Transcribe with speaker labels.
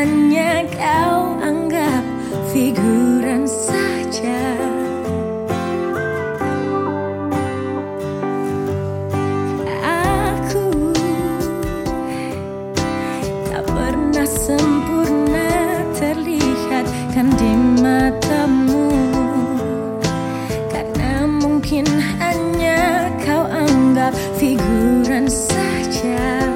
Speaker 1: hanya kau anggap figuran saja. Aku tak pernah sempurna terlihat kan di matamu. Karena mungkin hanya kau anggap figuran saja.